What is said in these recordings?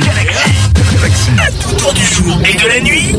Galaxy. À tout temps du jour et de la nuit.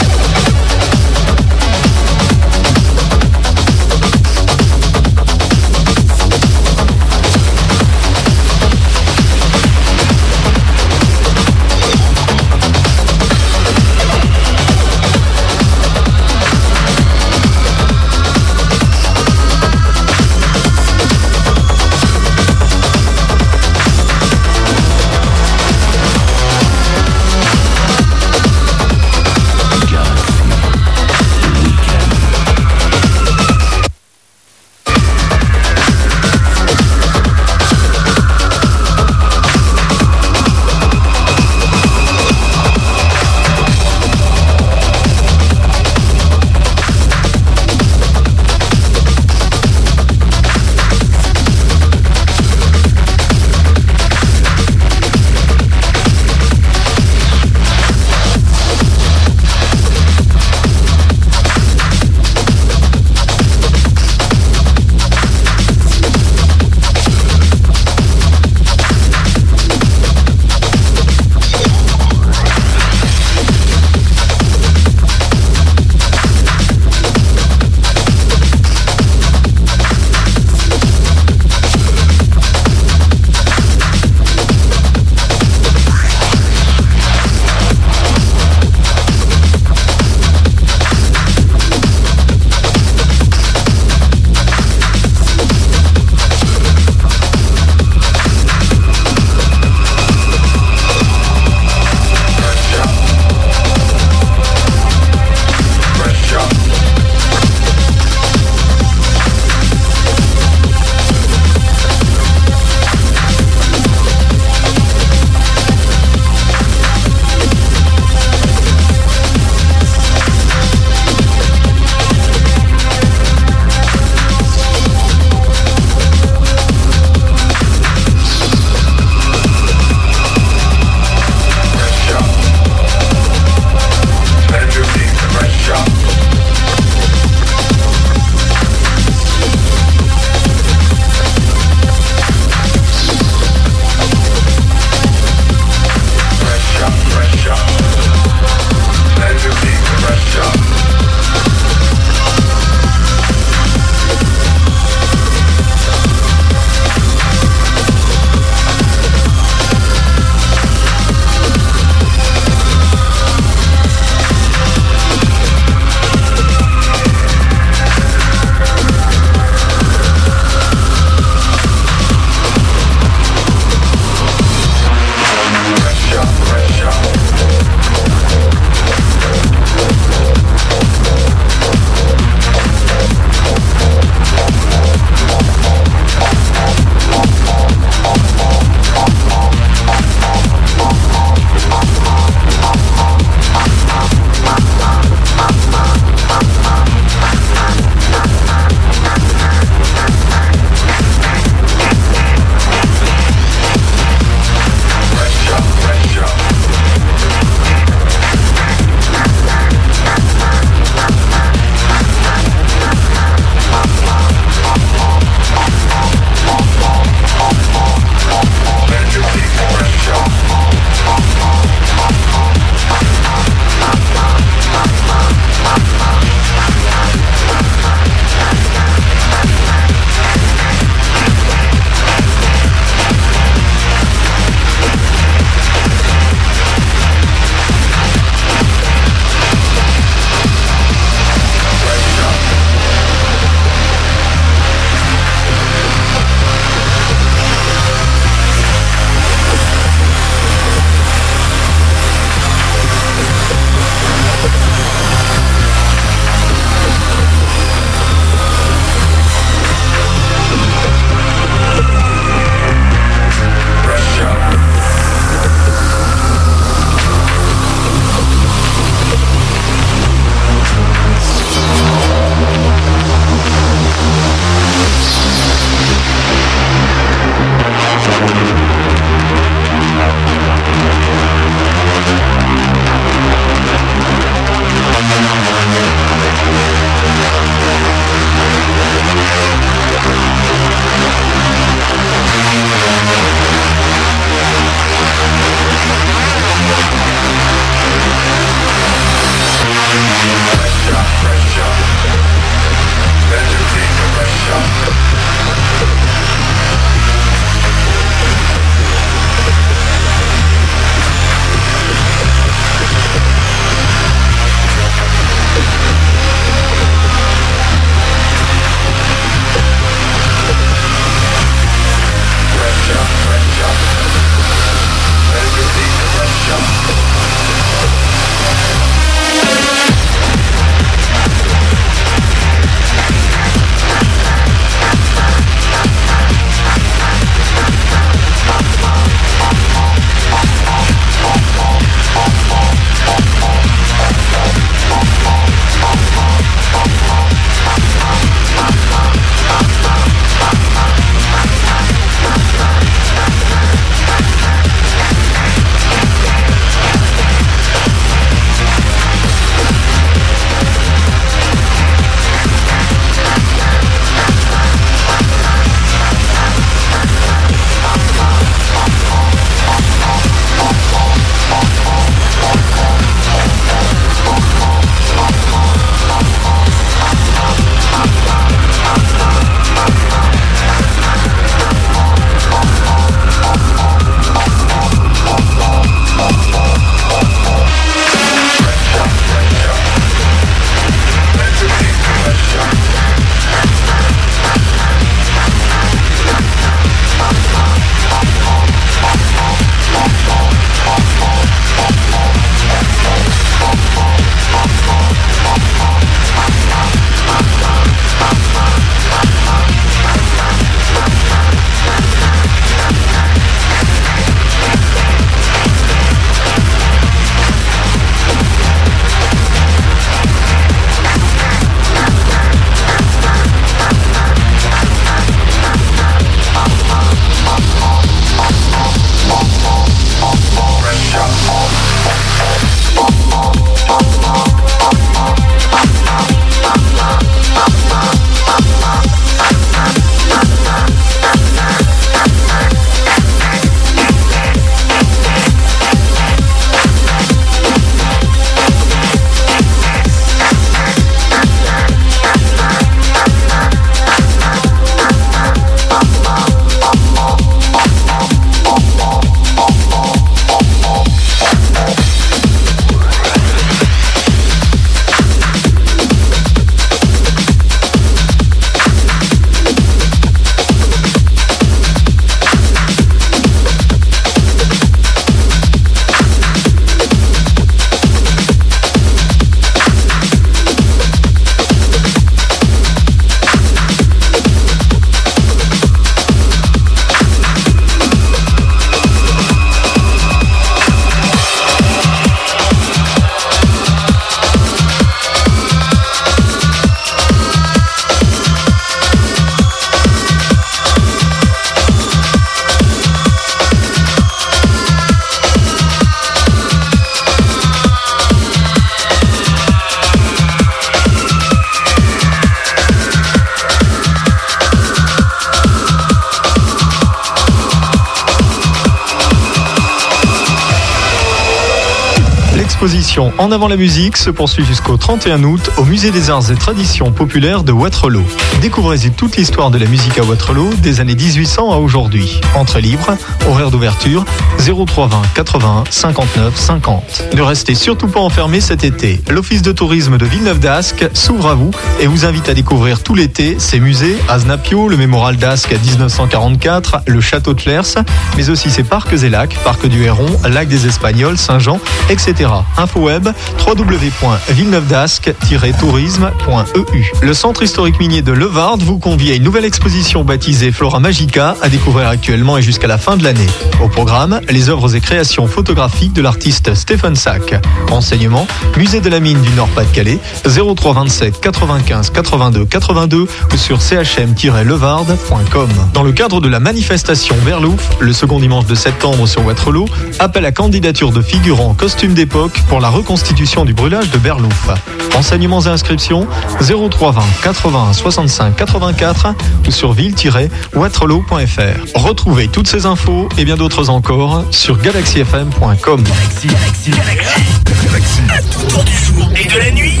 La musique se poursuit jusqu'au 31 août au Musée des Arts et Traditions Populaires de Waterloo. Découvrez-y toute l'histoire de la musique à Waterloo des années 1800 à aujourd'hui. Entrée libre, horaire d'ouverture 0320 81 59 50. Ne restez surtout pas enfermés cet été. L'Office de tourisme de Villeneuve d'Ascq s'ouvre à vous et vous invite à découvrir tout l'été ses musées, Aznapio, le mémoral d'Ascq 1944, le château de Flers, mais aussi ses parcs et lacs, parc du Héron, lac des Espagnols, Saint-Jean, etc. Info web www.villeneuvedascq-tourisme.eu. Le centre historique minier de Levard vous convie à une nouvelle exposition baptisée Flora Magica à découvrir actuellement et jusqu'à la fin de l'année. Au programme, les œuvres et créations photographiques de l'artiste Stephen Sack. Renseignements, musée de la mine du Nord-Pas-de-Calais, 0327 95 82 82 ou sur chm-levard.com. Dans le cadre de la manifestation Verlouf, le second dimanche de septembre sur Waterloo, appel à candidature de figurants costumes d'époque pour la reconstitution du brûlage de Berlouf. Renseignements et inscriptions 0320 80 65 84 ou sur ville-waterloo.fr. Retrouvez toutes ces infos et bien d'autres encore sur galaxyfm.com. Galaxy, Galaxy, Galaxy. Galaxy. À tout du jour et de la nuit.